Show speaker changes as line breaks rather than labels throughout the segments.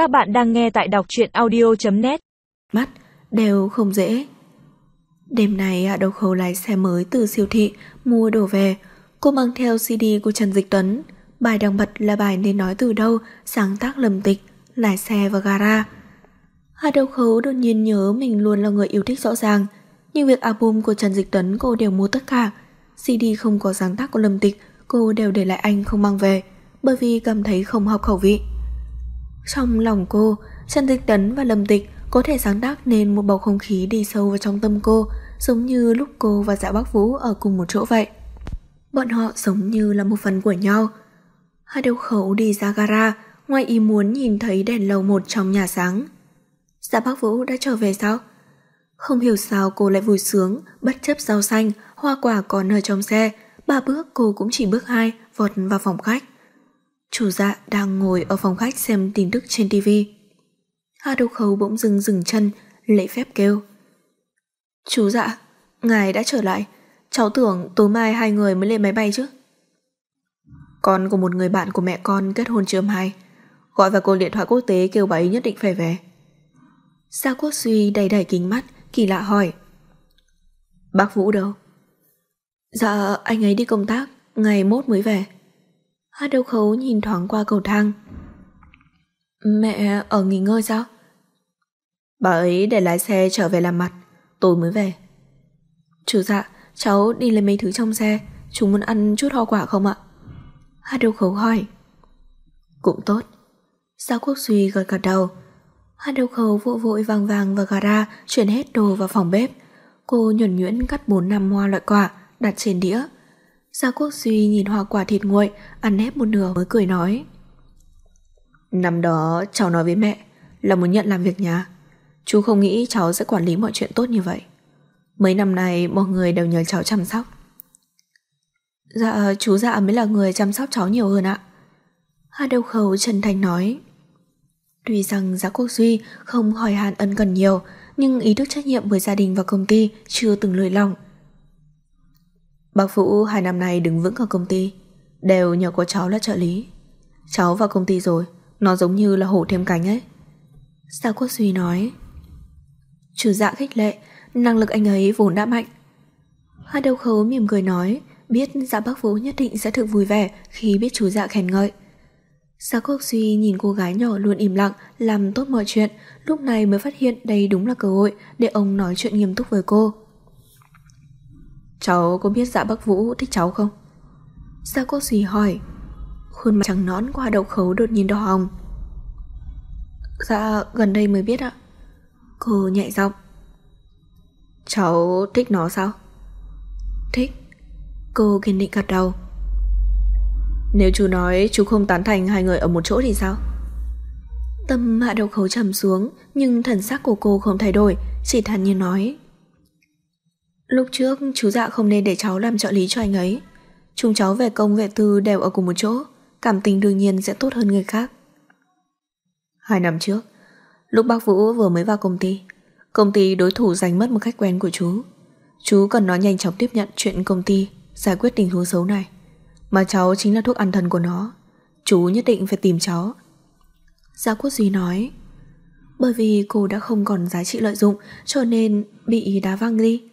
Các bạn đang nghe tại đọc truyện audio.net
Mắt đều không dễ. Đêm nay đầu Độc Khấu lái xe mới từ siêu thị mua đồ về. Cô mang theo CD của Trần Dịch Tuấn. Bài đang bật là bài nên nói từ đâu, sáng tác lầm tịch, lái xe vào gara. Hạ đầu Khấu đột nhiên nhớ mình luôn là người yêu thích rõ ràng. Nhưng việc album của Trần Dịch Tuấn cô đều mua tất cả. CD không có sáng tác của Lâm Tịch, cô đều để lại anh không mang về, bởi vì cảm thấy không hợp khẩu vị. Trong lòng cô, Trần Dịch Tấn và Lâm Tịch có thể sáng tác nên một bầu không khí đi sâu vào trong tâm cô, giống như lúc cô và Dạ bác Vũ ở cùng một chỗ vậy. Bọn họ giống như là một phần của nhau. Hai đầu khẩu đi ra gara, ngoài ý muốn nhìn thấy đèn lầu một trong nhà sáng. Dạ bác Vũ đã trở về sao? Không hiểu sao cô lại vui sướng, bất chấp rau xanh, hoa quả còn ở trong xe, ba bước cô cũng chỉ bước hai, vọt vào phòng khách. Chủ dạ đang ngồi ở phòng khách xem tin tức trên TV. Hà Đô Khấu bỗng dừng dừng chân, lễ phép kêu. Chú dạ, ngài đã trở lại. Cháu tưởng tối mai hai người mới lên máy bay chứ. Con của một người bạn của mẹ con kết hôn trưa mai. Gọi vào cuộc điện thoại quốc tế kêu bà ấy nhất định phải về. Gia Quốc Duy đầy đầy kính mắt, kỳ lạ hỏi. Bác Vũ đâu? Dạ, anh ấy đi công tác, ngày mốt mới về. Hát đầu khấu nhìn thoáng qua cầu thang. Mẹ ở nghỉ ngơi sao? Bà ấy để lái xe trở về làm mặt, tôi mới về. Chủ dạ, cháu đi lấy mấy thứ trong xe, chúng muốn ăn chút hoa quả không ạ? Hát đầu khấu hỏi. Cũng tốt. Sao Quốc Suy gật gật đầu. Hát đầu khấu vội vội vàng vàng vào gara chuyển hết đồ vào phòng bếp. Cô nhuẩn nhuyễn cắt 4 năm hoa loại quả đặt trên đĩa. Gia Quốc Duy nhìn hoa quả thịt nguội, ăn nếp một nửa mới cười nói. Năm đó cháu nói với mẹ là muốn nhận làm việc nhà. Chú không nghĩ cháu sẽ quản lý mọi chuyện tốt như vậy. Mấy năm nay mọi người đều nhờ cháu chăm sóc. Dạ, chú dạ mới là người chăm sóc cháu nhiều hơn ạ. Hà Đầu Khẩu chân thành nói. Tuy rằng Giá Quốc Duy không hỏi hàn ân cần nhiều, nhưng ý thức trách nhiệm với gia đình và công ty chưa từng lười lòng. Bác Vũ hai năm nay đứng vững ở công ty, Đều nhờ có cháu là trợ lý. Cháu vào công ty rồi, Nó giống như là hổ thêm cánh ấy. Sao Quốc Duy nói? Chủ dạ khích lệ, Năng lực anh ấy vốn đã mạnh. Hai đầu khấu mỉm cười nói, Biết dạ bác Vũ nhất định sẽ thực vui vẻ Khi biết chú dạ khen ngợi. Sao Quốc Duy nhìn cô gái nhỏ luôn im lặng, Làm tốt mọi chuyện, Lúc này mới phát hiện đây đúng là cơ hội Để ông nói chuyện nghiêm túc với cô. Cháu có biết dạ bác Vũ thích cháu không? Dạ quốc duy hỏi. Khuôn mặt trắng nón qua đậu khấu đột nhiên đỏ hồng. Dạ gần đây mới biết ạ. Cô nhẹ giọng. Cháu thích nó sao? Thích. Cô kiên định gật đầu. Nếu chú nói chú không tán thành hai người ở một chỗ thì sao? Tâm hạ đậu khấu trầm xuống, Nhưng thần sắc của cô không thay đổi, Chỉ thản nhiên nói. Lúc trước, chú dạ không nên để cháu làm trợ lý cho anh ấy. Chúng cháu về công, về tư đều ở cùng một chỗ. Cảm tình đương nhiên sẽ tốt hơn người khác. Hai năm trước, Lúc bác Vũ vừa mới vào công ty Công ty đối thủ giành mất một khách quen của chú. Chú cần nó nhanh chóng tiếp nhận chuyện công ty, Giải quyết tình huống xấu này. Mà cháu chính là thuốc ăn thần của nó. Chú nhất định phải tìm cháu. Gia Quốc Duy nói, Bởi vì cô đã không còn giá trị lợi dụng, Cho nên bị đá văng đi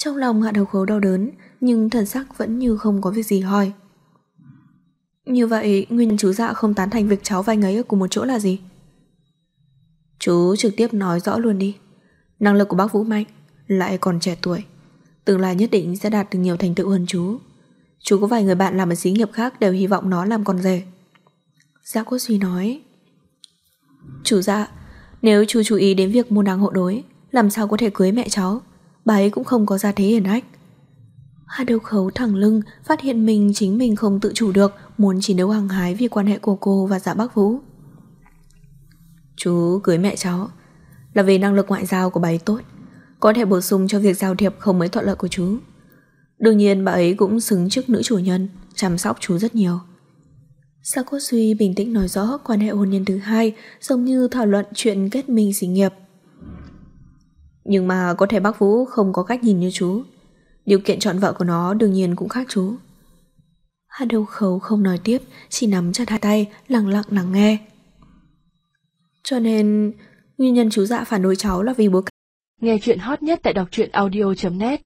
trong lòng hạ đầu khấu đau đớn, Nhưng thần sắc vẫn như không có việc gì hỏi Như vậy, Nguyên nhân chú dạ không tán thành việc cháu và anh ấy ở cùng một chỗ là gì? Chú trực tiếp nói rõ luôn đi. Năng lực của bác Vũ mạnh Lại còn trẻ tuổi, Tương lai nhất định sẽ đạt được nhiều thành tựu hơn chú. Chú có vài người bạn làm ở xí nghiệp khác Đều hy vọng nó làm con rể. Giáo Quốc Duy nói, Chú dạ Nếu chú chú ý đến việc môn đáng hộ đối, Làm sao có thể cưới mẹ cháu? Bà ấy cũng không có ra thế hiển hách. Hà đầu khấu thẳng lưng, phát hiện mình chính mình không tự chủ được, muốn chỉ đấu hàng hái vì quan hệ của cô và dạ bác Vũ. Chú cưới mẹ cháu là vì năng lực ngoại giao của bà ấy tốt, có thể bổ sung cho việc giao thiệp không mấy thuận lợi của chú. Đương nhiên bà ấy cũng xứng chức nữ chủ nhân, chăm sóc chú rất nhiều. sao Quốc suy bình tĩnh nói rõ quan hệ hôn nhân thứ hai giống như thảo luận chuyện kết minh xí nghiệp. Nhưng mà có thể bác Vũ không có cách nhìn như chú. Điều kiện chọn vợ của nó đương nhiên cũng khác chú. Hạ đầu khấu không nói tiếp Chỉ nắm chặt hai tay Lặng lặng lắng nghe. Cho nên, nguyên nhân chú dạ phản đối cháu là vì bố
Nghe chuyện hot nhất tại đọc truyện audio.net